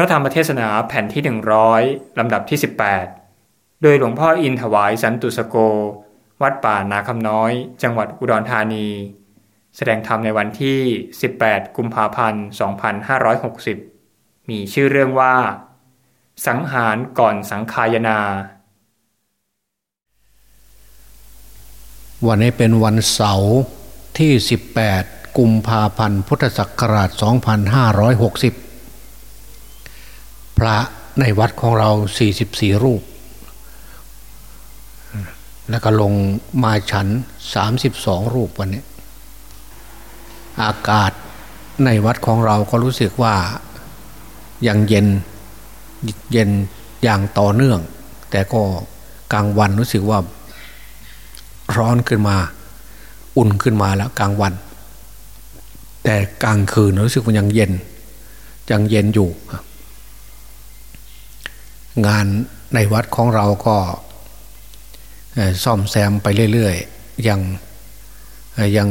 พระธรรมเทศนาแผ่นที่ 100 ลำดับที่ 18 โดยหลวงพ่ออินถวายสันตุสโก วัดป่านาคำน้อย จังหวัดอุดรธานี แสดงธรรมในวันที่ 18 กุมภาพันธ์ 2560 มีชื่อเรื่องว่า สังหารก่อนสังขายนา วันนี้เป็นวันเสาร์ที่ 18 กุมภาพันธ์ พุทธศักราช 2560 พระในวัดของเรา 44 รูป แล้วก็ลงมาฉัน 32 รูปวันนี้ อากาศในวัดของเราก็รู้สึกว่ายังเย็นเย็นอย่างต่อเนื่อง แต่ก็กลางวันรู้สึกว่าร้อนขึ้นมา อุ่นขึ้นมาแล้วกลางวัน แต่กลางคืนรู้สึกว่ายังเย็นยังเย็นอยู่ งานในวัดของเราก็ซ่อมแซมไปเรื่อยๆ ยังยัง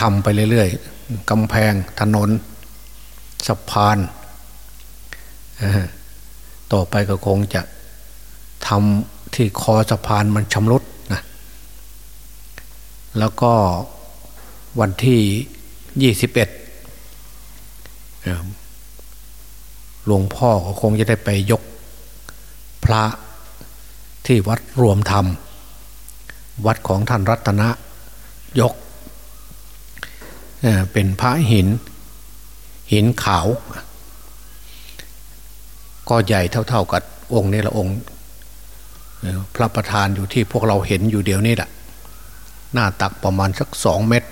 ทำไปเรื่อยๆกำแพงถนนสะพานต่อไปก็คงจะทำที่คอสะพานมันชำรุดนะแล้วก็วันที่ยี่สิบเอ็ดหลวงพ่อก็คงจะได้ไปยก พระที่วัดรวมธรรม วัดของท่านรัตนะยกเป็นพระหิน หินขาว ก็ใหญ่เท่า ๆกับองค์นี้ละองค์พระประธานอยู่ที่พวกเราเห็นอยู่เดียวนี่แหละหน้าตักประมาณสักสองเมตร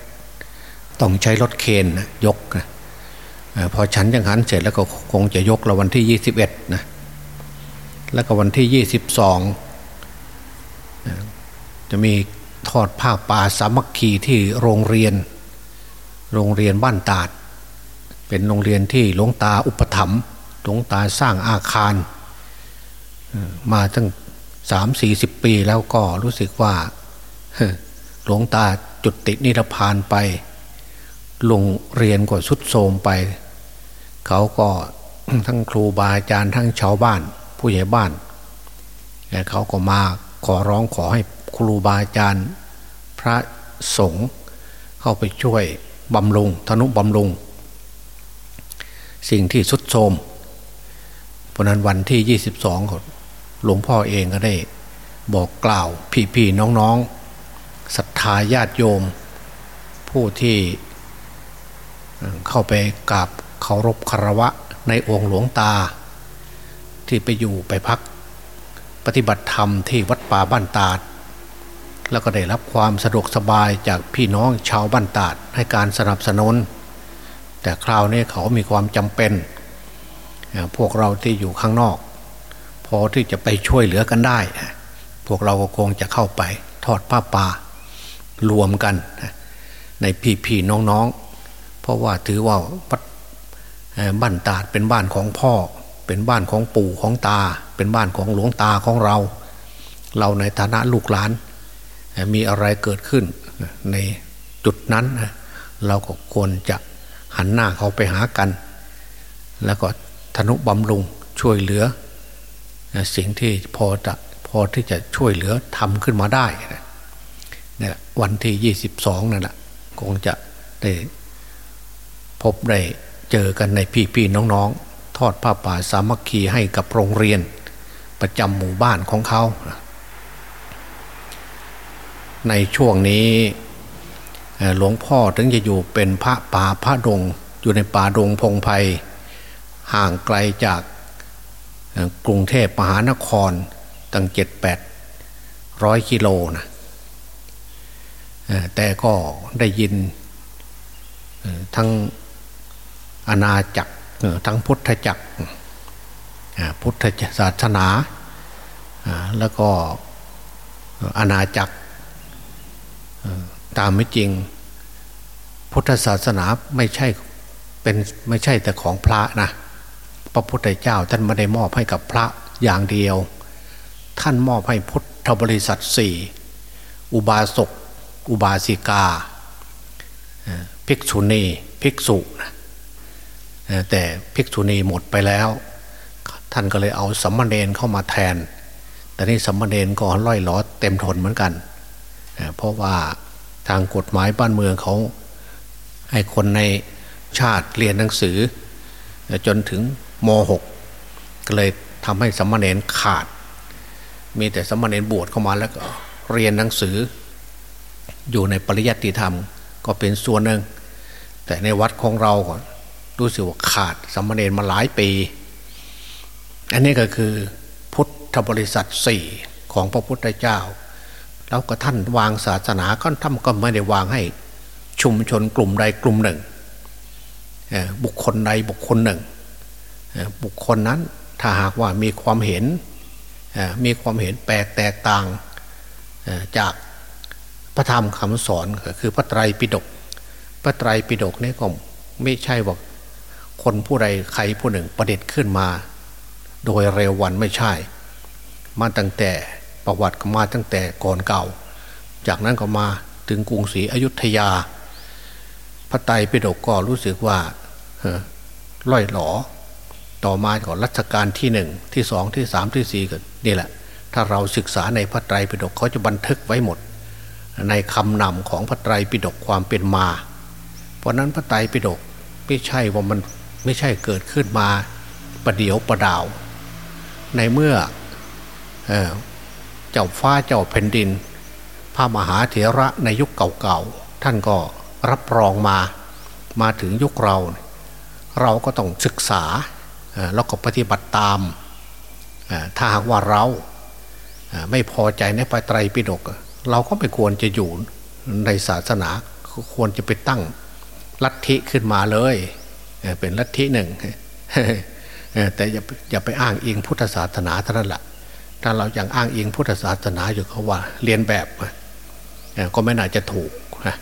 ต้องใช้รถเคนนะยกนะพอฉันยังหันเสร็จแล้วก็คงจะยกเราวันที่ยี่สิบเอ็ดนะ แล้วก็วันที่ยี่สิบสองจะมีทอดผ้าป่าสามัคคีที่โรงเรียน โรงเรียนบ้านตาด เป็นโรงเรียนที่หลวงตาอุปถัมภ์หลวงตาสร้างอาคาร มาตั้งสามสี่สิบปีแล้วก็รู้สึกว่าหลวงตาจุดตินิรพานไปโรงเรียนก็สุดโทมไป เขาก็ทั้งครูบาอาจารย์ทั้งชาวบ้าน ผู้ใหญ่บ้านเขาก็มาขอร้องขอให้ครูบาอาจารย์พระสงฆ์เข้าไปช่วยบำรุงธนุบำรุง สิ่งที่สุดโทมเพราะนั้นวันที่ 22 หลวงพ่อเองก็ได้บอกกล่าวพี่ๆน้องๆศรัทธาญาติโยม ผู้ที่เข้าไปกราบเคารพคารวะในองค์หลวงตา ที่ไปอยู่ไปพัก ปฏิบัติธรรมที่วัดป่าบ้านตาด แล้วก็ได้รับความสะดวกสบายจากพี่น้องชาวบ้านตาดให้การสนับสนุน แต่คราวนี้เขามีความจำเป็น พวกเราที่อยู่ข้างนอก พอที่จะไปช่วยเหลือกันได้ พวกเราก็คงจะเข้าไปทอดผ้าป่ารวมกันในพี่พี่น้องๆเพราะว่าถือว่าวัดบ้านตาดเป็นบ้านของพ่อ เป็นบ้านของปู่ของตา เป็นบ้านของหลวงตาของเรา เราในฐานะลูกหลาน มีอะไรเกิดขึ้นในจุดนั้น เราก็ควรจะหันหน้าเขาไปหากัน แล้วก็ธนุบำรุงช่วยเหลือ สิ่งที่พอจะพอที่จะช่วยเหลือทำขึ้นมาได้นี่ยวันที่ยี่สิบสองนั่นแหละคงจะได้พบได้เจอกันในพี่พี่น้องๆ ทอดผ้าป่าสามัคคีให้กับโรงเรียน ประจำหมู่บ้านของเขา ในช่วงนี้หลวงพ่อถึงจะอยู่เป็นพระป่าพระดงอยู่ในป่าดงพงไพห่างไกลจากกรุงเทพมหานครตั้งเจ็ดแปดร้อยกิโลนะแต่ก็ได้ยินทั้งอาณาจักร ทั้งพุทธจักรพุทธศาสนาแล้วก็อาณาจักรตามไม่จริง พุทธศาสนาไม่ใช่เป็นไม่ใช่แต่ของพระนะพระพุทธเจ้าท่านไม่ได้มอบให้กับพระอย่างเดียว ท่านมอบให้พุทธบริษัทสี่อุบาสกอุบาสิกา ภิกษุณีภิกษุนะ แต่ภิกษุณีหมดไปแล้ว ท่านก็เลยเอาสัมมาเนนเข้ามาแทน แต่นี่สัมมาเนนก็ล่อยล้อเต็มทนเหมือนกัน เพราะว่าทางกฎหมายบ้านเมืองเขาให้คนในชาติเรียนหนังสือ จนถึงม .6 ก็เลยทำให้สัมมาเนนขาด มีแต่สัมมาเนนบวชเข้ามาแล้วก็เรียนหนังสือ อยู่ในปริยัติธรรมก็เป็นส่วนหนึ่ง แต่ในวัดของเราก็ รู้สึกว่าขาดสัมมาเนนมาหลายปี อันนี้ก็คือพุทธบริษัทสี่ของพระพุทธเจ้า แล้วก็ท่านวางศาสนาก็ท่านก็ไม่ได้วางให้ชุมชนกลุ่มใดกลุ่มหนึ่ง บุคคลใดบุคคลหนึ่ง บุคคลนั้นถ้าหากว่ามีความเห็นมีความเห็นแปลกแตกต่างจากพระธรรมคำสอนก็คือพระไตรปิฎกพระไตรปิฎกนี่ก็ไม่ใช่ว่า คนผู้ใดใครผู้หนึ่งประเด็จขึ้นมา โดยเร็ววันไม่ใช่ มาตั้งแต่ประวัติก็มาตั้งแต่ก่อนเก่า จากนั้นก็มาถึงกรุงศรีอยุธยา พระไตรปิฎกก็รู้สึกว่าล่อยหลอ ต่อมาก่อนรัชกาลที่หนึ่งที่สองที่สามที่สี่ก็นี่แหละ ถ้าเราศึกษาในพระไตรปิฎกเขาจะบันทึกไว้หมด ในคำนำของพระไตรปิฎกความเป็นมา เพราะนั้นพระไตรปิฎกไม่ใช่ว่ามัน ไม่ใช่เกิดขึ้นมาประเดียวประดาว ในเมื่อเเจ้าฟ้าเจ้าแผ่นดิน พระมหาเถระในยุคเก่าๆท่านก็รับรองมามาถึงยุคเรา เราก็ต้องศึกษาแล้วก็ปฏิบัติตาม ถ้าหากว่าเราไม่พอใจในพระไตรปิฎกเราก็ไม่ควรจะอยู่ในศาสนาควรจะไปตั้งลัทธิขึ้นมาเลย เป็นลัทธิหนึ่งแต่อย่าอย่าไปอ้างอิงพุทธศาสนาเท่านั้นแหละถ้าเรายังอ้างอิงพุทธศาสนาอยู่เขาว่าเรียนแบบก็ไม่น่าจะถูกนะ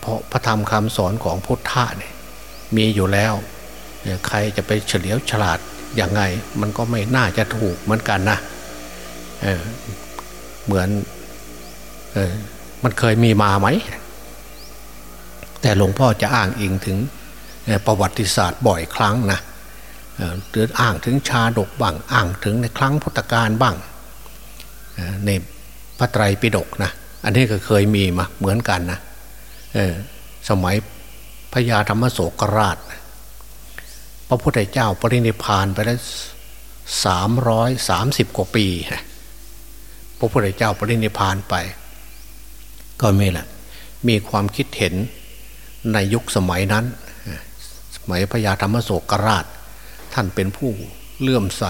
เพราะพระธรรมคำสอนของพุทธะเนี่ยมีอยู่แล้วใครจะไปเฉลียวฉลาดอย่างไง มันก็ไม่น่าจะถูกเหมือนกันนะเเหมือนอมันเคยมีมาไหม แต่หลวงพ่อจะอ้างอิงถึง ประวัติศาสตร์บ่อยครั้งนะหรืออ้างถึงชาดกบ้างอ้างถึงในครั้งพุทธกาลบ้างในพระไตรปิฎกนะอันนี้ก็เคยมีมาเหมือนกันนะสมัยพญาธรรมโศกราช พระพุทธเจ้าปรินิพานไปแล้วสามร้อยสามสิบกว่าปีพระพุทธเจ้าปรินิพานไป ก็ไม่ละมีความคิดเห็นในยุคสมัยนั้น สมัยพญาธรรมโศกราช ท่านเป็นผู้เลื่อมใส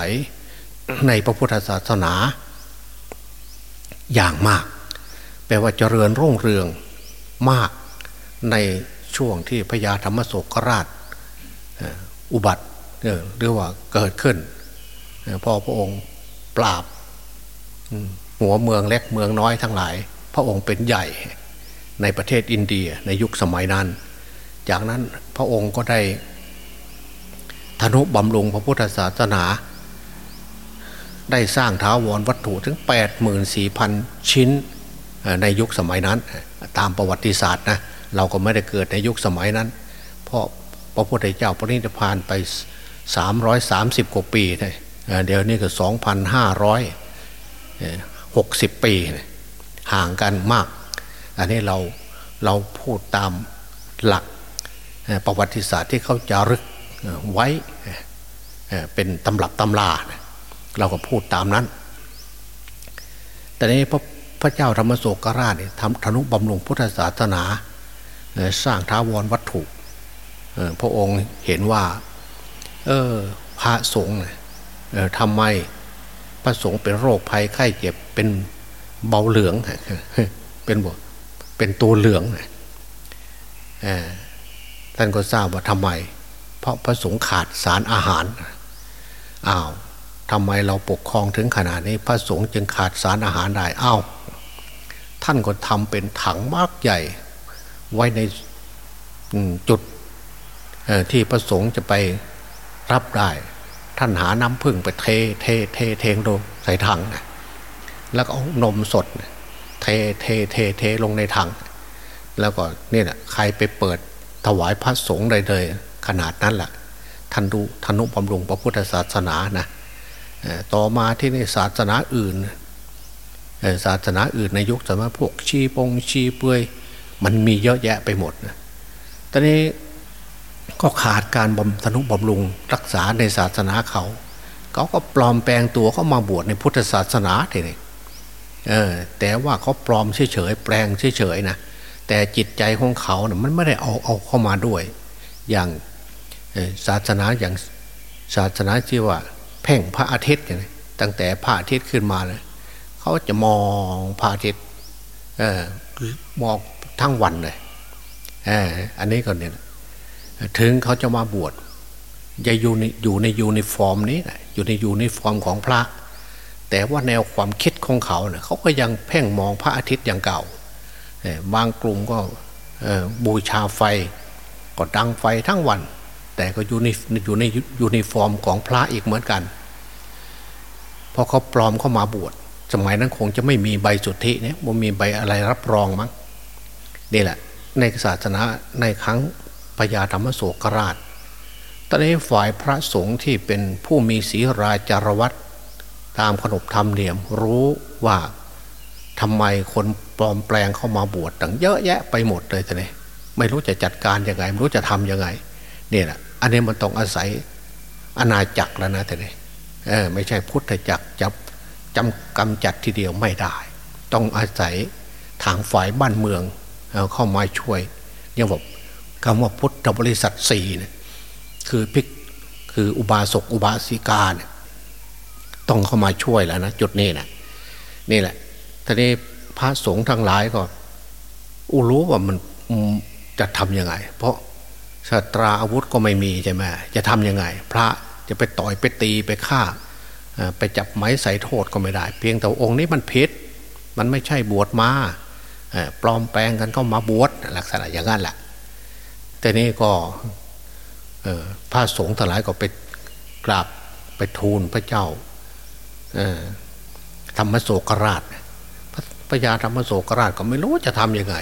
ในพระพุทธศาสนา อย่างมาก แปลว่าเจริญรุ่งเรืองมากในช่วงที่พญาธรรมโศกราชอุบัติหรือว่าเกิดขึ้น พอพระองค์ปราบหัวเมืองเล็กเมืองน้อยทั้งหลาย พระองค์เป็นใหญ่ในประเทศอินเดียในยุคสมัยนั้น จากนั้นพระองค์ก็ได้ธนุบำรุงพระพุทธศาสนา ได้สร้างท้าวรวัตถุถึง 84,000 ชิ้นในยุคสมัยนั้น ตามประวัติศาสตร์นะเราก็ไม่ได้เกิดในยุคสมัยนั้น เพราะพระพุทธเจ้าปรินิพพานไปสามร้อยสามสิบกว่าปีเดี๋ยวนี้ก็สองพันห้าร้อยหกสิบปีห่างกันมาก อันนี้เราเราพูดตามหลัก ประวัติศาสตร์ที่เขาจารึกไว้เป็นตำรับตำลาเราก็พูดตามนั้น แต่นี้พระพระเจ้าธรรมโศกราชทำธนุบำรุงพุทธศาสนา สร้างท้าวรวัตถุพระองค์เห็นว่า เออพระสงฆ์ทำไมพระสงฆ์เป็นโรคภัยไข้เจ็บเป็นเบาเหลืองเป็นบเป็นตัวเหลือง ท่านก็ทราบว่าทำไม เพราะพระสงฆ์ขาดสารอาหารอ้าวทำไมเราปกครองถึงขนาดนี้พระสงฆ์จึงขาดสารอาหารได้อ้าวท่านก็ทำเป็นถังมากใหญ่ ไว้ในจุดที่พระสงฆ์จะไปรับได้ ท่านหาน้ำผึ้งไปเทเทเทเทลงใส่ถังแล้วก็เอานมสด เทเทเทเทลงในถัง แล้วก็นี่แหละใครไปเปิด ถวายพระสงฆ์ใดเลยขนาดนั้นแหละท่านดูทำนุบำรุงพระพุทธศาสนานะต่อมาที่ในศาสนาอื่นศาสนาอื่นในยุคสมัยพวกชีปงชีเปือยมันมีเยอะแยะไปหมดนะตอนนี้ก็ขาดการบำทนุบำรุงรักษาในศาสนาเขา เขาก็ปลอมแปลงตัวเข้ามาบวชในพุทธศาสนาทีนี้เออแต่ว่าเขาปลอมเฉยๆแปลงเฉยๆนะ แต่จิตใจของเขาเนะ่ยมันไม่ได้เอาเอาเข้ามาด้วย อย่างศาสนาอย่างศาสนาที่ว่า เพ่งพระอาทิตย์อย่างนี้ตั้งแต่พระอาทิตย์ขึ้นมาเลยเขาจะมองพระอาทิตย์เออมองทั้งวันเลยเอออันนี้ก็เนี่ยถึงเขาจะมาบวชจะอยู่ในอยู่ในยูนิฟอร์มนี้อยู่ในยูนิฟอร์มของพระ แต่ว่าแนวความคิดของเขาเนี่ยเขาก็ยังเพ่งมองพระอาทิตย์อย่างเก่า บางกลุ่มก็บูชาไฟก็ดังไฟทั้งวัน แต่ก็อยู่ในอยู่ในยูนิฟอร์มของพระอีกเหมือนกันพอเขาปลอมเข้ามาบวชสมัยนั้นคงจะไม่มีใบสุทธิเนี่ยมันมีใบอะไรรับรองมั้งนี่แหละ ในศาสนาในครั้งพญาธรรมโศกราช ตอนนี้ฝ่ายพระสงฆ์ที่เป็นผู้มีศีลาจารวัตรตามขนบธรรมเนียมรู้ว่า ทำไมคนปลอมแปลงเข้ามาบวชตั้งเยอะแยะไปหมดเลยท่านี่ไม่รู้จะจัดการยังไง ไม่รู้จะทํำยังไงเนี่ยแหละอันนี้มันต้องอาศัยอาณาจักรแล้วนะท่านี่เออไม่ใช่พุทธจักรจับจำกำจัดทีเดียวไม่ได้ ต้องอาศัยทางฝ่ายบ้านเมืองเข้ามาช่วยยังบอกคำว่าพุทธบริษัทสี่เนี่ยคือพิกคืออุบาสกอุบาสิกาเนี่ยต้องเข้ามาช่วยแล้วนะจุดนี้นะนี่แหละ ทีนี้พระสงฆ์ทั้งหลายก็อุรู้ว่ามันจะทำยังไง เพราะสตราอาวุธก็ไม่มีใช่ไหมจะทำยังไง พระจะไปต่อยไปตีไปฆ่า ไปจับไม้ใส่โทษก็ไม่ได้ เพียงแต่องค์นี้มันพิษมันไม่ใช่บวชมาปลอมแปลงกันก็มาบวชลักษณะอย่างนั้นแหละแต่นี้ก็พระสงฆ์ทั้งหลายก็ไปกราบไปทูลพระเจ้าธรรมโศกราช พระยาธรรมโศกราชก็ไม่รู้จะทำยังไง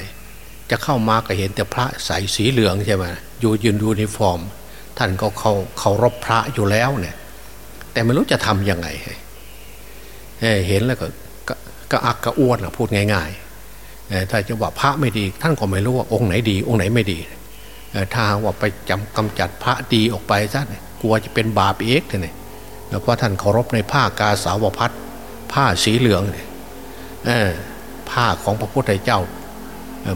จะเข้ามาก็เห็นแต่พระใส่สีเหลืองใช่ไหมอยู่ในยูนิฟอร์ม ท่านก็เขาเคารพพระอยู่แล้วเนี่ย แต่ไม่รู้จะทำยังไงเห็นแล้วก็กระอักกระอ่วนพูดง่ายๆถ้าจะว่าพระไม่ดี ท่านก็ไม่รู้ว่าองค์ไหนดี องค์ไหนไม่ดีถ้าว่าไปจำกำจัดพระดีออกไปซะกลัวจะเป็นบาปเอกเลยเพราะท่านเคารพในผ้ากาสาวพัดผ้าสีเหลืองเนี่ย ผ้าของพระพุทธเจ้า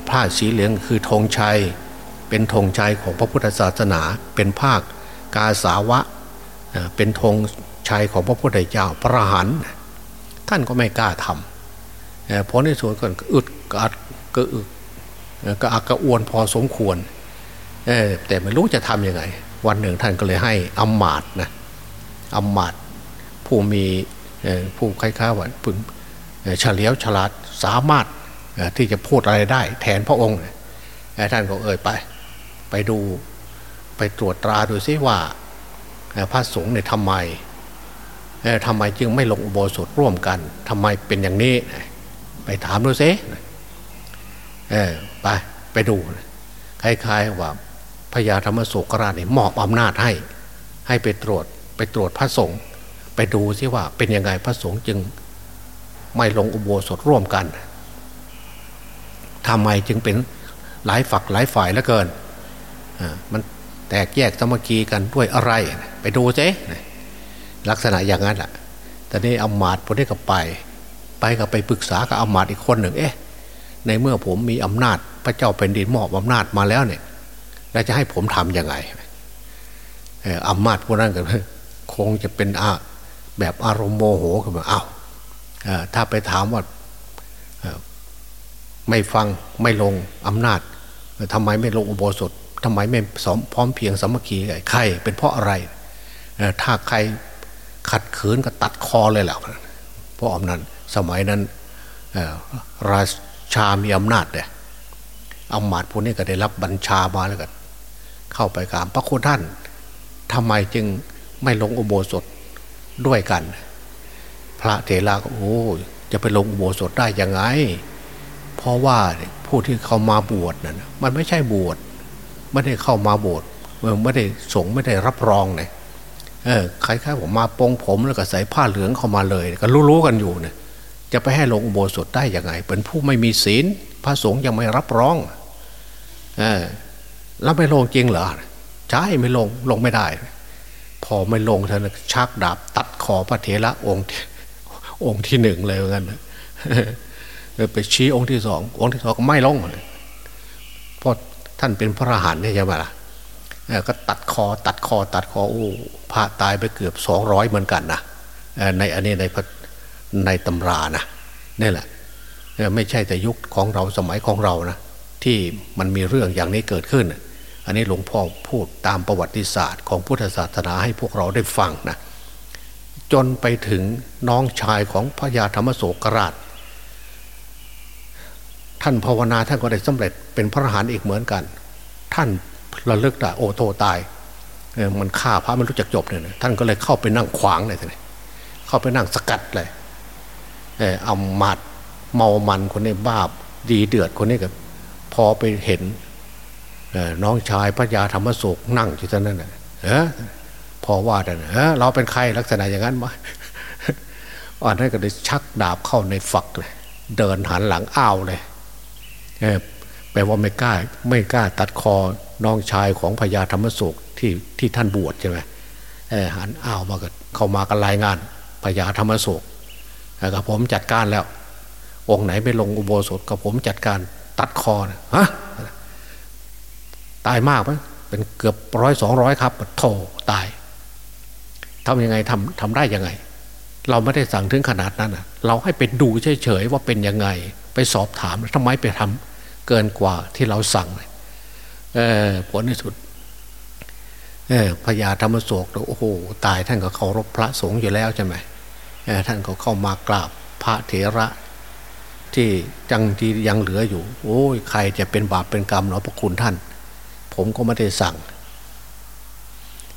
ผ้าสีเหลืองคือธงชัย เป็นธงชัยของพระพุทธศาสนา เป็นผ้ากาสาวะ เป็นธงชัยของพระพุทธเจ้า พระหันท่านก็ไม่กล้าทำเพราะในส่วนก่อนอึดกอัดก็อึดก็อักกระอวนพอสมควรแต่ไม่รู้จะทำยังไง วันหนึ่งท่านก็เลยให้อมมาดนะอมมาดผู้มีผู้คล้ายๆว่าพึงเฉลียวฉลาด สามารถที่จะพูดอะไรได้ แทนพระองค์ท่านก็เอ่ยไป ไปดูไปตรวจตราดูซิว่าพระสงฆ์เนี่ยทำไมทำไมจึงไม่ลงอุโบสถร่วมกันทำไมเป็นอย่างนี้ ไปถามดูซิไปไปดูคล้ายๆว่าพญาธรรมโศกราชเนี่ยมอบอำนาจให้ ให้ไปตรวจไปตรวจพระสงฆ์ไปดูซิว่าเป็นยังไงพระสงฆ์จึง ไม่ลงอุโบสถร่วมกันทำไมจึงเป็นหลายฝักหลายฝ่ายแล้วเกินมันแตกแยกสมัคคีกันด้วยอะไร ไปดูเจ๊ลักษณะอย่างนั้นแหละแต่นี่อามาตย์พอได้กับไป ไปกับไปปรึกษากับอามาตย์อีกคนหนึ่ง เอ๊ะ ในเมื่อผมมีอำนาจ พระเจ้าเป็นดินมอบอำนาจมาแล้วเนี่ย แล้วจะให้ผมทํำยังไงอามาตย์พวกนั้นก็คงจะเป็นอาแบบอารมณ์โมโหขึ้นมาเอา้า ถ้าไปถามว่าไม่ฟังไม่ลงอำนาจทำไมไม่ลงอุโบสถทำไมไม่สมพร้อมเพียงสมัคคีใครเป็นเพราะอะไร ถ้าใครขัดขืนก็ตัดคอเลยแหละเพราะอำนาจสมัยนั้นราชามีอำนาจเนี่ยอำมาตย์พวกนี้ก็ได้รับบัญชามาแล้วกันเข้าไปกามพระคุณท่านทำไมจึงไม่ลงอุโบสถด้วยกัน พระเถระก็โอ้จะไปลงอุโบสถได้ยังไง เพราะว่าผู้ที่เขามาบวชนั่นมันไม่ใช่บวชไม่ได้เข้ามาบวชไม่ได้สงไม่ได้รับรองเนี่ยเออใครๆผมมาปองผมแล้วก็ใส่ผ้าเหลืองเข้ามาเลย ก็รู้ๆกันอยู่เนี่ยจะไปให้ลงอุโบสถได้ยังไง เป็นผู้ไม่มีศีลพระสงฆ์ยังไม่รับรองเออแล้วไม่ลงจริงเหรอใช่ไม่ลงลงไม่ได้ พอไม่ลงท่านชักดาบตัดคอพระเถระองค์ องค์ที่หนึ่งเลยเหมือนกันไปชี้องค์ที่สององค์ที่สองก็ไม่ลงเพราะท่านเป็นพระอรหันต์ใช่ไหมล่ะก็ตัดคอตัดคอตัดคอโอ้พระตายไปเกือบสองร้อยเหมือนกันนะในอันนี้ในในตำรานะนี่แหละไม่ใช่แต่ยุคของเราสมัยของเรานะที่มันมีเรื่องอย่างนี้เกิดขึ้น อันนี้หลวงพ่อพูดตามประวัติศาสตร์ของพุทธศาสนาให้พวกเราได้ฟังนะ จนไปถึงน้องชายของพระยาธรรมโศกราช ท่านภาวนาท่านก็ได้สำเร็จเป็นพระอรหันต์อีกเหมือนกัน ท่านระลึกได้โอโทตายมันฆ่าพระมันรู้จักจบเนี่ยท่านก็เลยเข้าไปนั่งขวางเลยท่านเข้าไปนั่งสกัดเลยเอามาดเมามันคนนี้บ้าดีเดือดคนนี้กับพอไปเห็นน้องชายพระยาธรรมโศกนั่งอยู่ที่นั่นเออ พอว่าแต่เออเราเป็นใครลักษณะอย่างนั้นมาอันนั้นก็เลยชักดาบเข้าในฝักเลย เดินหันหลังอ้าวเลยแปลว่าไม่กล้า ไม่กล้าตัดคอน้องชายของพญาธรรมโศกที่ที่ท่านบวชใช่ไหมหันอ้าวมาก็เข้ามากันรายงานพญาธรรมโศกกับผมจัดการแล้ว องค์ไหนไปลงอุโบสถกับผมจัดการตัดคอนะฮะตายมากไหมเป็นเกือบร้อยสองร้อยครับโถตาย ทำยังไงทำทำได้ยังไง เราไม่ได้สั่งถึงขนาดนั้นเราให้ไปดูเฉยๆว่าเป็นยังไง ไปสอบถามทำไมไปทำเกินกว่าที่เราสั่งเออผลที่สุดเออพญาธรรมโศกโอ้โหตายท่านก็เคารพพระสงฆ์อยู่แล้วใช่ไหมท่านก็เข้ามากราบพระเถระ ที่จังที่ยังเหลืออยู่ โอ้ยใครจะเป็นบาปเป็นกรรมเนาะพระคุณท่าน ผมก็ไม่ได้สั่ง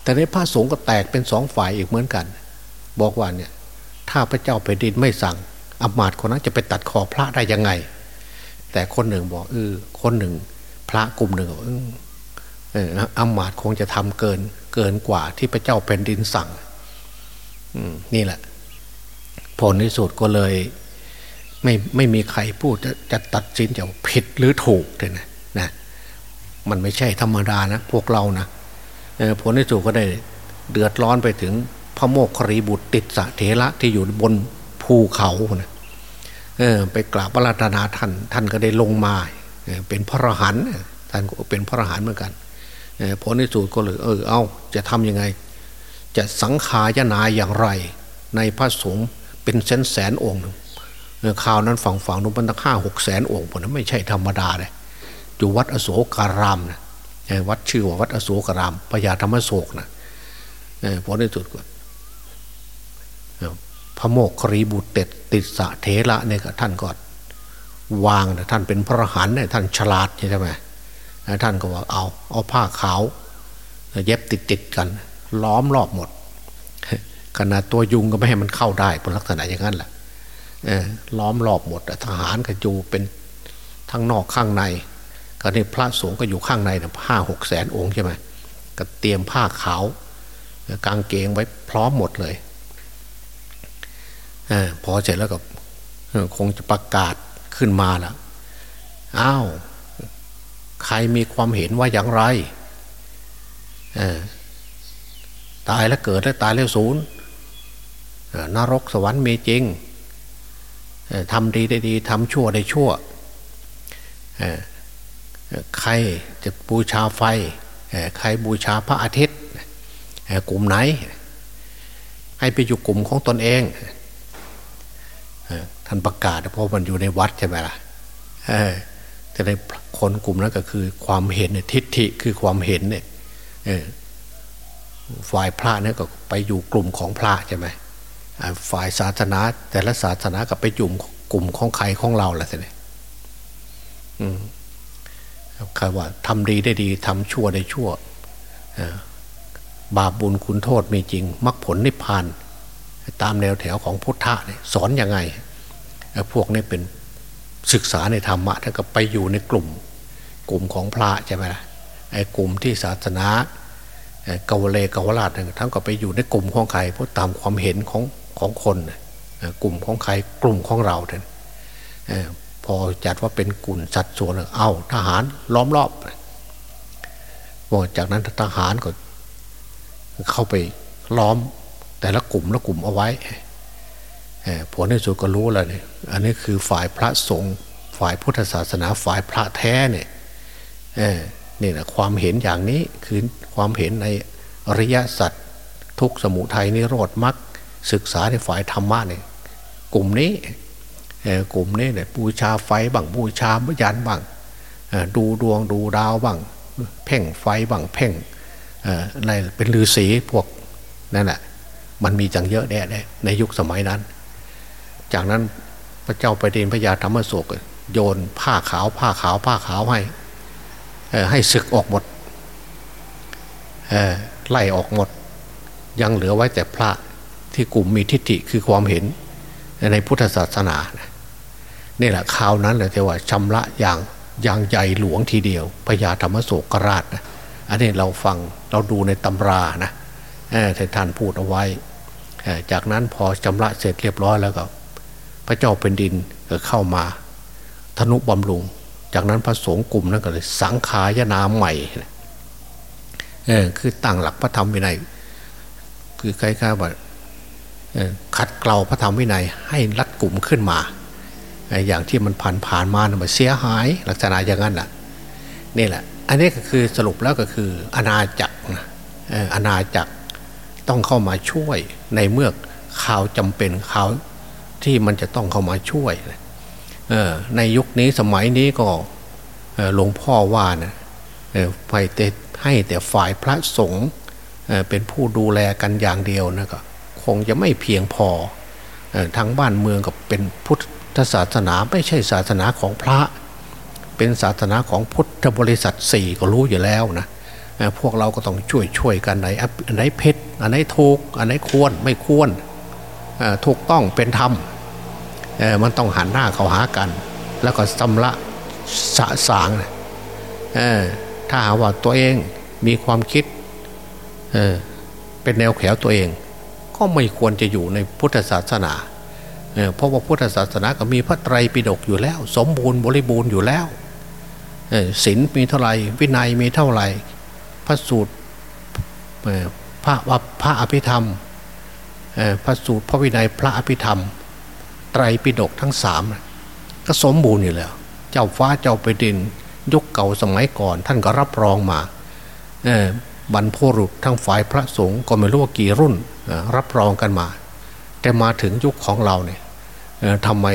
แต่ในพระสงฆ์ก็แตกเป็นสองฝ่ายอีกเหมือนกัน บอกว่าเนี่ยถ้าพระเจ้าแผ่นดินไม่สั่งอมาตย์คนนั้นจะไปตัดคอพระได้ยังไง แต่คนหนึ่งบอกเออคนหนึ่ง พระกลุ่มหนึ่งเอออมาตย์คงจะทำเกินเกินกว่าที่พระเจ้าแผ่นดินสั่งนี่แหละ ผลที่สุดก็เลย ไม่ไม่มีใครพูดจะจะตัดสินจะผิดหรือถูกเลยนะนะ มันไม่ใช่ธรรมดานะ พวกเรานะ ผลที่สุดก็ได้เดือดร้อนไปถึงพระโมกขรีบุตรติดสะเถระที่อยู่บนภูเขานะเออไปกราบพระราตนาท่านท่านก็ได้ลงมาเป็นพระอรหันต์ท่านก็เป็นพระอรหันต์เหมือนกันผลที่สุดก็เลยเออเอาจะทํำยังไง จะสังขายนาอย่างไร ในพระสงฆ์เป็นแสนแสนองค์ข่าวนั้นฝั่งฝั่งนู้นมันตั้งห้าหกแสนองค์ผมนั้นไม่ใช่ธรรมดาเลยอยู่วัดอโศการามนะ วัดชื่อว่าวัดอโศกรามพญาธรรมโศกนะพอในสุดก่อนพระโมกขรีบุตรเต็ดติดสะเทระเนี่ยท่านก็วางนะท่านเป็นพระหันเนี่ยท่านฉลาดใช่ไหมท่านก็ว่าเอาเอาผ้าขาว เย็บติดติดกัน ล้อมรอบหมดขนาดตัวยุงก็ไม่ให้มันเข้าได้เป็นลักษณะอย่างนั้นแหละล้อมรอบหมดทหารก็อยู่เป็นทั้งนอกข้างใน ก็นี่พระสงฆ์ก็อยู่ข้างในนะห้าหกแสนองค์ใช่ไหมก็เตรียมผ้าขาวกางเกงไว้พร้อมหมดเลยอพอเสร็จแล้วก็คงจะประกาศขึ้นมาล้วอ้าวใครมีความเห็นว่าอย่างไรตายแล้วเกิดแล้วตายแล้วศูนย์นรกสวรรค์มีจริงทำดีได้ดีทำชั่วได้ชั่ว ใครจะบูชาไฟ ใครบูชาพระอาทิตย์กลุ่มไหน ให้ไปอยู่กลุ่มของตนเองท่านประกาศเพราะมันอยู่ในวัดใช่ไหมล่ะจะได้คนกลุ่มนั้นก็คือ ความเห็นทิฏฐิคือความเห็นเนี่ยฝ่ายพระเนี่ยก็ไปอยู่กลุ่มของพระใช่ไหมฝ่ายศาสนา แต่ละศาสนากับไปยุ่มกลุ่มของใครของเราแหละสิเนี่ย คำว่าทำดีได้ดีทำชั่วได้ชั่ว บาปบุญคุณโทษมีจริงมรรคผลนิพพาน ตามแนวแถวของพุทธะสอนอยังไง พวกนี้เป็นศึกษาในธรรมะท่านก็ไปอยู่ในกลุ่มกลุ่มของพระใช่ไหมล่ะไอ้กลุ่มที่ศาสนาเกวเลเกวราชทั้งก็ไปอยู่ในกลุ่มของใครเพราะตามความเห็นของของคนกลุ่มของใครกลุ่มของเราเนี่ย พอจัดว่าเป็นกลุ่มสัดส่วนเอาทหารล้อมรอบพอจากนั้นทหารก็เข้าไปล้อมแต่ละกลุ่มละกลุ่มเอาไว้ผลในสุดก็รู้แล้วเนี่ยอันนี้คือฝ่ายพระสงฆ์ฝ่ายพุทธศาสนาฝ่ายพระแท้เนี่ยนี่นะความเห็นอย่างนี้คือความเห็นในอริยสัจทุกสมุทัยนิโรธมรรคศึกษาในฝ่ายธรรมะเนี่ยกลุ่มนี้ กลุ่มนี้เนี่ยบูชาไฟบ้างบูชาพยันบ้างดูดวงดูดาวบ้างเพ่งไฟบ้างเพ่งในเป็นฤาษีพวกนั่นแหละมันมีจังเยอะแน่ในยุคสมัยนั้น จากนั้นพระเจ้าไปดินพระยาธรรมโศกโยนผ้าขาวผ้าขาวผ้าขาวให้ให้ศึกออกหมดไล่ออกหมด ยังเหลือไว้แต่พระที่กลุ่มมีทิฏฐิคือความเห็นในพุทธศาสนา นี่แหละข่าวนั้นเลยที่ว่าชำระอย่างอย่างใหญ่หลวงทีเดียวพญาธรรมโศกราชนะอันนี้เราฟังเราดูในตำรานะท่านพูดเอาไว้ จากนั้นพอชำระเสร็จเรียบร้อยแล้วก็ พระเจ้าเป็นดินก็เข้ามาธนุบำรุง จากนั้นพระสงฆ์กลุ่มนั้นก็เลยสังขายนาใหม่เออคือตั้งหลักพระธรรมวินัยคือใครๆว่าขัดเกลาพระธรรมวินัยให้รัดกลุ่มขึ้นมา อย่างที่มันผ่านผ่านมานมันเสียหายลักษณะอย่างนั้นแหละนี่แหละ อันนี้ก็คือสรุปแล้วก็คืออาณาจักรอาณาจักรต้องเข้ามาช่วยในเมื่อข่าวจำเป็นข่าวที่มันจะต้องเข้ามาช่วยในยุคนี้สมัยนี้ก็หลวงพ่อว่านะไปแต่ให้แต่ฝ่ายพระสงฆ์เป็นผู้ดูแลกันอย่างเดียวนะก็คงจะไม่เพียงพอทั้งบ้านเมืองกับเป็นพุทธ ถ้าศาสนาไม่ใช่ศาสนาของพระ เป็นศาสนาของพุทธบริษัทสี่ก็รู้อยู่แล้วนะพวกเราก็ต้องช่วยช่วยกันไหนอันไหนเพชรอันไหนถูกอันไหนควรไม่ควรถูกต้องเป็นธรรมมันต้องหันหน้าเข้าหากัน แล้วก็สำละสะสางถ้าหาว่าตัวเองมีความคิดเเป็นแนวแขวตัวเอง ก็ไม่ควรจะอยู่ในพุทธศาสนา เพราะว่าพุทธศาสนาก็มีพระไตรปิฎกอยู่แล้ว สมบูรณ์บริบูรณ์อยู่แล้วศีลมีเท่าไหร่วินัยมีเท่าไหร่พระสูตรพระวพระอภิธรรมพระสูตรพระวินัยพระอภิธรรม ไตรปิฎกทั้งสามก็สมบูรณ์อยู่แล้ว เจ้าฟ้าเจ้าไปดินยุคเก่าสมัยก่อน ท่านก็รับรองมาบรรพบุรุษทั้งฝ่ายพระสงฆ์ก็ไม่รู้ว่ากี่รุ่นรับรองกันมา แต่มาถึงยุคของเราเนี่ย ทำไม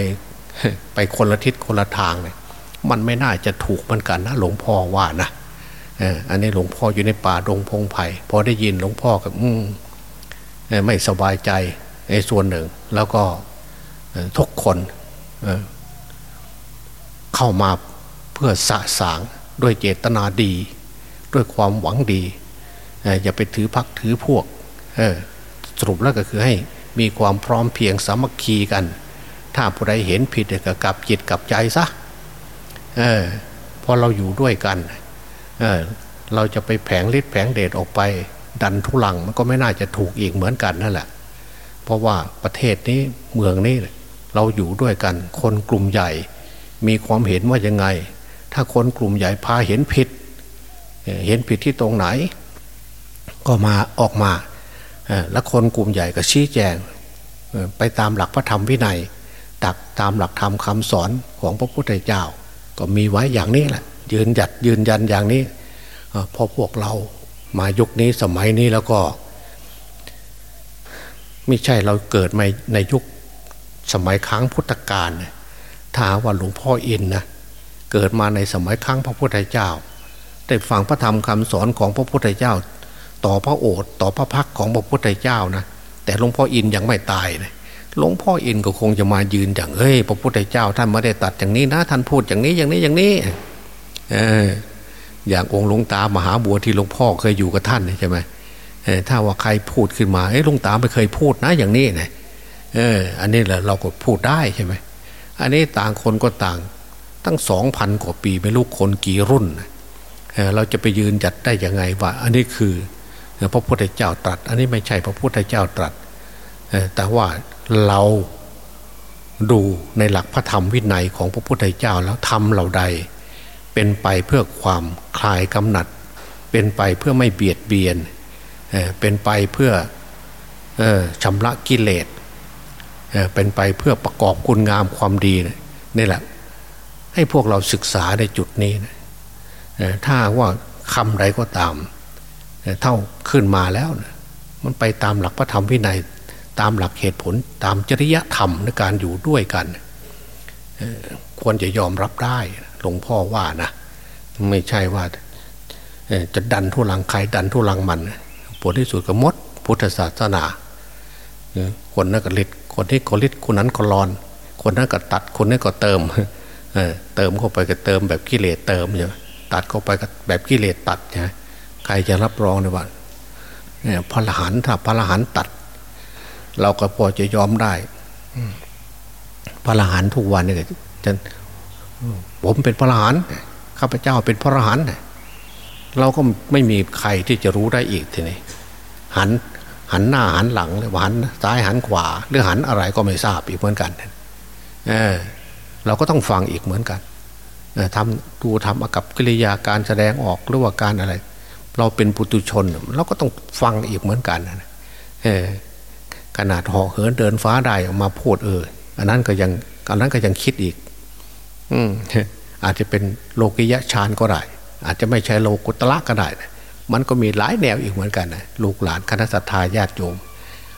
ไปคนละทิศคนละทางเนี่ยมันไม่น่าจะถูกมือนกันนะหลวงพ่อว่านะอันนี้หลวงพ่ออยู่ในป่าดงพงไผ่พอได้ยินหลวงพ่อกับอืมไม่สบายใจในส่วนหนึ่ง แล้วก็ทุกคนเข้ามาเพื่อสะสางด้วยเจตนาดี ด้วยความหวังดี อย่าไปถือพักถือพวกสรุปแล้วก็คือให้มีความพร้อมเพียงสามัคคีกัน ถ้าผู้ใดเห็นผิดก็กลับจิตกลับใจซะเออพอเราอยู่ด้วยกันเออเราจะไปแผงฤทธิ์แผงเดชออกไป ดันทุลังมันก็ไม่น่าจะถูกอีกเหมือนกันนั่นแหละ เพราะว่าประเทศนี้เมืองนี้เราอยู่ด้วยกัน คนกลุ่มใหญ่ มีความเห็นว่ายังไง ถ้าคนกลุ่มใหญ่พาเห็นผิด เห็นผิดที่ตรงไหน ก็มาออกมาแล้วคนกลุ่มใหญ่ก็ชี้แจงไปตามหลักพระธรรมวินัย ตักตามหลักธรรมคำสอนของพระพุทธเจ้า ก็มีไว้อย่างนี้แหละ ยืนหยัดยืนยันอย่างนี้พอพวกเรามายุคนี้สมัยนี้แล้วก็ ไม่ใช่เราเกิดมาในยุคสมัยครั้งพุทธกาลถ้าว่าหลวงพ่ออินนะเกิดมาในสมัยครั้งพระพุทธเจ้าได้ฟังพระธรรมคำสอนของพระพุทธเจ้า ต่อพระโอษฐ์ต่อพระพักของพระพุทธเจ้านะแต่หลวงพ่ออินยังไม่ตายนะ หลวงพ่ออินก็คงจะมายืนอย่างเฮ้ยพระพุทธเจ้าท่านไม่ได้ตัดอย่างนี้นะ ท่านพูดอย่างนี้อย่างนี้อย่างนี้เอออย่างองค์หลวงตามหาบัวที่หลวงพ่อเคยอยู่กับท่านใช่ไหมถ้าว่าใครพูดขึ้นมาเอ้หลวงตาไม่เคยพูดนะอย่างนี้นะเออ อันนี้แหละเราก็พูดได้ใช่ไหมอันนี้ต่างคนก็ต่างตั้งสองพันกว่าปีไม่รู้คนกี่รุ่นเเราจะไปยืนจัดได้ยังไงว่า อันนี้คือพระพุทธเจ้าตรัส อันนี้ไม่ใช่พระพุทธเจ้าตรัสแต่ว่า เราดูในหลักพระธรรมวินัยของพระพุทธเจ้าแล้วทำเราใด เป็นไปเพื่อความคลายกำหนัด เป็นไปเพื่อไม่เบียดเบียนเป็นไปเพื่อชำระกิเลสเป็นไปเพื่อประกอบคุณงามความดีนี่แหละ ให้พวกเราศึกษาในจุดนี้นะถ้าว่าคำใดก็ตามเท่าขึ้นมาแล้วมันไปตามหลักพระธรรมวินัย ตามหลักเหตุผลตามจริยธรรมในการอยู่ด้วยกันควรจะยอมรับได้หลวงพ่อว่านะ ไม่ใช่ว่าจะดันทุลังใครดันทุลังมันผลที่สุดก็มด พุทธศาสนาคนนั้นก็ลิดคนที่ก็ลิดคนนั้นก็รอน คนนั้นก็ตัดคนนี้ก็เติมเติมเข้าไปก็เติมแบบกิเลสเติมใช่ไหมตัดเข้าไปก็แบบกิเลสตัดใช่ใครจะรับรองเลยว่าพระรหันถ้าพระรหันตัด เราก็พอจะยอมได้พระอรหันต์ทุกวันเนี่ยจะผมเป็นพระอรหันต์ข้าพเจ้าเป็นพระอรหันต์เราก็ไม่มีใครที่จะรู้ได้อีกทีนี้หันหันหน้าหันหลังเลยหันซ้ายหันขวา หรือหันอะไรก็ไม่ทราบอีกเหมือนกันเออเราก็ต้องฟังอีกเหมือนกันทำดูทำกับกิริยาการแสดงออกหรือว่าการอะไร เราเป็นปุตุชน เราก็ต้องฟังอีกเหมือนกันเออ ขนาดหอกเหินเดินฟ้าได้ออกมาพูดเอออันนั้นก็ยังอันนั้นก็ยังคิดอีก อืมอาจจะเป็นโลกิยะฌานก็ได้ อาจจะไม่ใช่โลกุตละก็ได้นะมันก็มีหลายแนวอีกเหมือนกันนะลูกหลานคณะสัตยาญาติโยม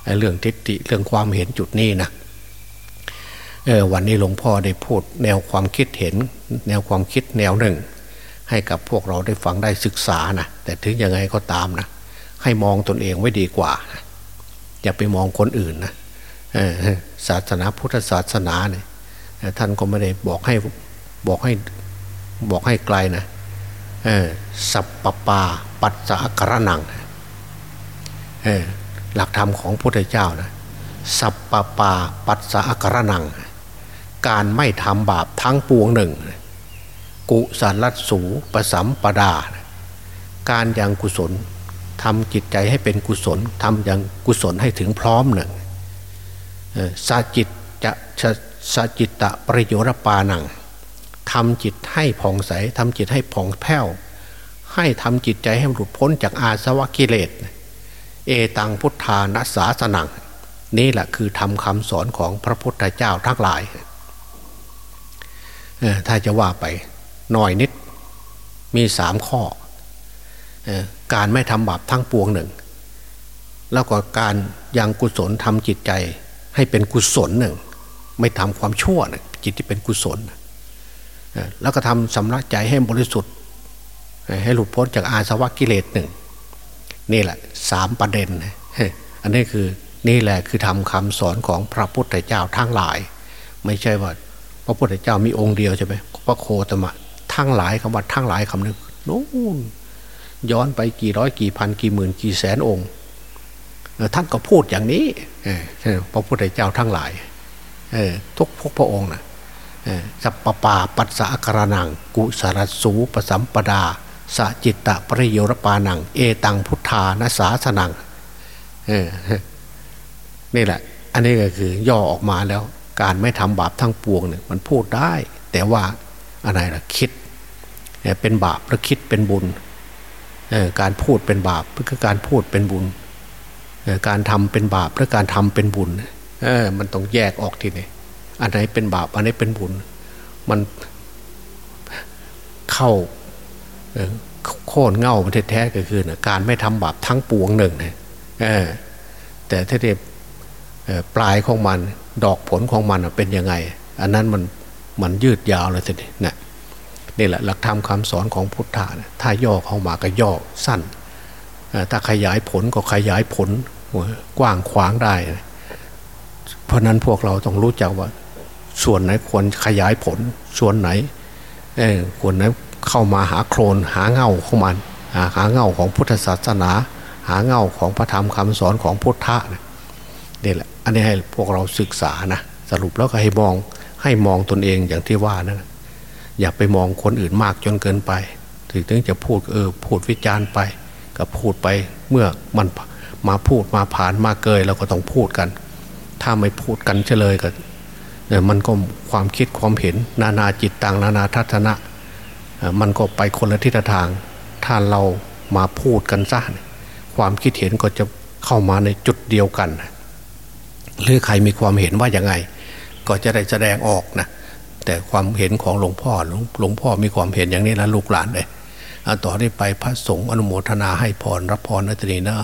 ไอ้เรื่องทิฏฐิเรื่องความเห็นจุดนี้นะเออวันนี้หลวงพ่อได้พูดแนวความคิดเห็น แนวความคิดแนวหนึ่ง ให้กับพวกเราได้ฟังได้ศึกษานะแต่ถึงยังไงก็ตามนะให้มองตนเองไว้ดีกว่านะ อย่าไปมองคนอื่นนะศาสนาพุทธศาสนาเนี่ยท่านก็ไม่ได้บอกให้บอกให้บอกให้ไกลนะสัพปปาปัสสะกระนังหลักธรรมของพุทธเจ้านะสัพปปาปัสสะกระนัง การไม่ทำบาปทั้งปวงหนึ่ง กุศลสูปสัมปดา การยังกุศล ทำจิตใจให้เป็นกุศลทำอย่างกุศลให้ถึงพร้อมหนึ่งสาจิตจะสาจิตตะประโยชน์ปานังทำจิตให้ผ่องใสทำจิตให้ผ่องแผ้ว ให้ทำจิตใจให้หลุดพ้นจากอาสวะกิเลส เอตังพุทธานัสสาสนัง นี่แหละคือทำคำสอนของพระพุทธเจ้าทั้งหลาย ถ้าจะว่าไปหน่อยนิดมีสามข้อ การไม่ทำบาปทั้งปวงหนึ่ง แล้วก็การยังกุศลทำจิตใจให้เป็นกุศลหนึ่ง ไม่ทำความชั่วนะจิตที่เป็นกุศล แล้วก็ทำสำลักใจให้บริสุทธิ์ ให้หลุดพ้นจากอาสวะกิเลสหนึ่ง นี่แหละสามประเด็น อันนี้คือนี่แหละคือทำคำสอนของพระพุทธเจ้าทั้งหลาย ไม่ใช่ว่าพระพุทธเจ้ามีองค์เดียวใช่ไหมพระโคตมะทั้งหลายคำว่าทั้งหลายคำนึงนู้น ย้อนไปกี่ร้อยกี่พันกี่หมื่นกี่แสนองค์ ท่านก็พูดอย่างนี้พระพุทธเจ้าทั้งหลายทุกพวกพระองค์นะสัพปาปัสสะกรนัง กุสารสูปสัมปดาสจิตตะปริโยรปานัง เอตังพุทธานาสาสนังนี่แหละ อันนี้ก็คือย่อออกมาแล้ว การไม่ทำบาปทั้งปวงเนี่ยมันพูดได้ แต่ว่าอะไรล่ะคิดเป็นบาปหรือคิดเป็นบุญ การพูดเป็นบาปเพื่อการพูดเป็นบุญการทำเป็นบาปเพื่อการทำเป็นบุญเออมันต้องแยกออกทีนี้อันไหนเป็นบาปอันไหนเป็นบุญ มันเข้าโค่นเง่าแท้ๆก็คือนะการไม่ทำบาปทั้งปวงหนึ่งนะแต่ถ้าเด็ปลายของมัน ดอกผลของมันเป็นยังไง อันนั้นมันมันยืดยาวเลยทีนี้นะ นี่แหละหลักธรรมคาสอนของพุทธะถ้าย่อเข้ามาก็ย่อสั้น ถ้าขยายผลก็ขยายผลกว้างขวางได้ เพราะนั้นพวกเราต้องรู้จักว่า ส่วนไหนควรขยายผลส่วนไหนควรไหนเข้ามาหาโครนหาเงาของมันหาเงาของพุทธศาสนา หาเงาของพระธรรมคำสอนของพุทธะนี่แหละอันนี้ให้พวกเราศึกษานะสรุปแล้วก็ให้มองให้มองตนเองอย่างที่ว่านะั่น อย่าไปมองคนอื่นมากจนเกินไป ถึงถึงจะพูดเออพูดวิจารณ์ไป ก็พูดไปเมื่อมันมาพูดมาผ่านมาเกยเราก็ต้องพูดกัน ถ้าไม่พูดกันเฉลยก็เนี่ยมันก็ความคิดความเห็น นานาจิตต่างนานาทัศนะ มันก็ไปคนละทิศทาง ถ้าเรามาพูดกันซะความคิดเห็นก็จะเข้ามาในจุดเดียวกัน หรือใครมีความเห็นว่าอย่างไง ก็จะได้แสดงออกนะ แต่ความเห็นของหลวงพ่อหลวงพ่อมีความเห็นอย่างนี้นะลูกหลานเลยต่อได้ไปพระสงฆ์อนุโมทนาให้พรรับพรนัตรีนะ